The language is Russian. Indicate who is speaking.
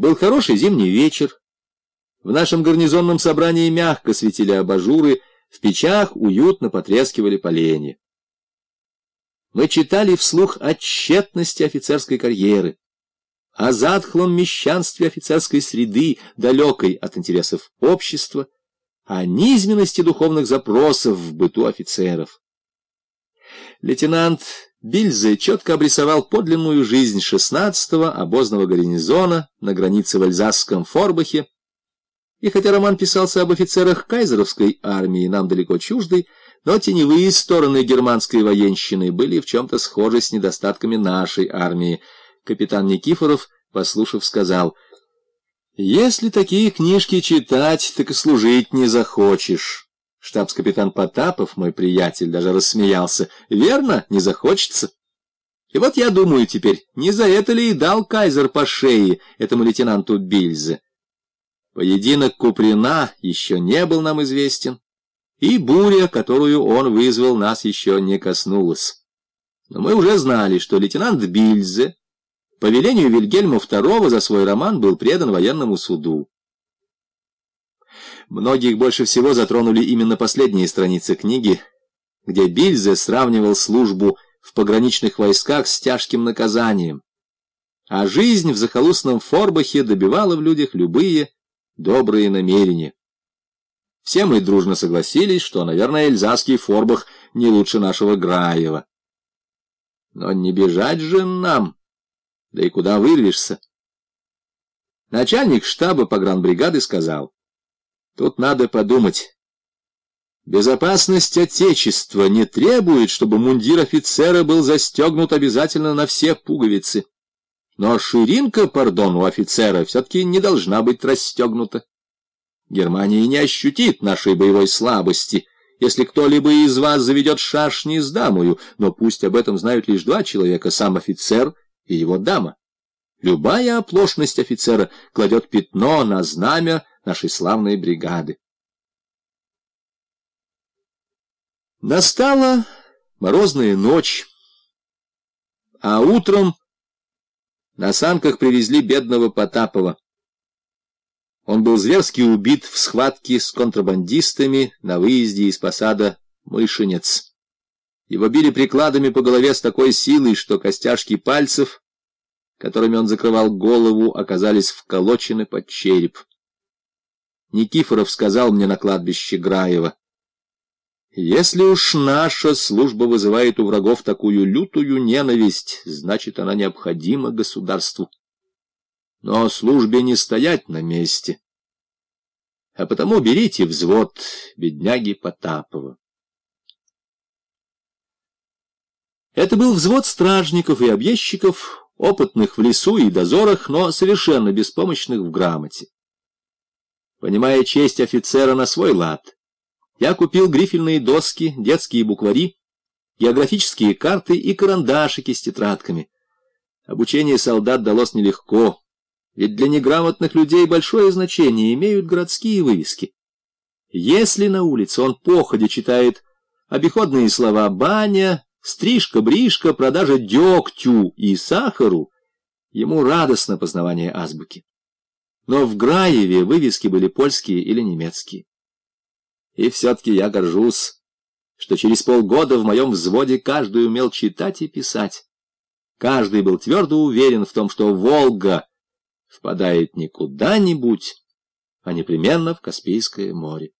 Speaker 1: Был хороший зимний вечер. В нашем гарнизонном собрании мягко светили абажуры, в печах уютно потрескивали поленья. Мы читали вслух о тщетности офицерской карьеры, о затхлом мещанстве офицерской среды, далекой от интересов общества, о низменности духовных запросов в быту офицеров. Лейтенант Бильзе четко обрисовал подлинную жизнь 16-го обозного гарнизона на границе в Альзасском Форбахе, и хотя роман писался об офицерах кайзеровской армии, нам далеко чуждой, но теневые стороны германской военщины были в чем-то схожи с недостатками нашей армии. Капитан Никифоров, послушав, сказал, «Если такие книжки читать, так и служить не захочешь». Штабс-капитан Потапов, мой приятель, даже рассмеялся. «Верно, не захочется». И вот я думаю теперь, не за это ли и дал кайзер по шее этому лейтенанту Бильзе? Поединок Куприна еще не был нам известен и буря, которую он вызвал, нас еще не коснулась. Но мы уже знали, что лейтенант Бильзе по велению Вильгельма II за свой роман был предан военному суду. Многих больше всего затронули именно последние страницы книги, где Бильзе сравнивал службу в пограничных войсках с тяжким наказанием, а жизнь в захолустном Форбахе добивала в людях любые добрые намерения. Все мы дружно согласились, что, наверное, эльзасский форбах не лучше нашего Граева. Но не бежать же нам, да и куда вырвешься? Начальник штаба погранбригады сказал, тут надо подумать. Безопасность Отечества не требует, чтобы мундир офицера был застегнут обязательно на все пуговицы. Но ширинка, пардон, у офицера все-таки не должна быть расстегнута. Германия не ощутит нашей боевой слабости, если кто-либо из вас заведет шашни с дамою, но пусть об этом знают лишь два человека, сам офицер и его дама. Любая оплошность офицера кладет пятно на знамя нашей славной бригады. Настала морозная ночь, а утром на санках привезли бедного Потапова. Он был зверски убит в схватке с контрабандистами на выезде из посада Мышинец. Его били прикладами по голове с такой силой, что костяшки пальцев, которыми он закрывал голову, оказались вколочены под череп. Никифоров сказал мне на кладбище Граева, «Если уж наша служба вызывает у врагов такую лютую ненависть, значит, она необходима государству» но службе не стоять на месте. А потому берите взвод бедняги Потапова. Это был взвод стражников и объездчиков, опытных в лесу и дозорах, но совершенно беспомощных в грамоте. Понимая честь офицера на свой лад, я купил грифельные доски, детские буквари, географические карты и карандашики с тетрадками. Обучение солдат далось нелегко, ведь для неграмотных людей большое значение имеют городские вывески. Если на улице он походе читает обиходные слова «баня», «стрижка-бришка», «продажа дегтю» и «сахару», ему радостно познавание азбуки. Но в Граеве вывески были польские или немецкие. И все-таки я горжусь, что через полгода в моем взводе каждый умел читать и писать. Каждый был твердо уверен в том, что «Волга» впадает не куда-нибудь, а непременно в Каспийское море.